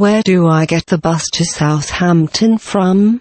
Where do I get the bus to Southampton from?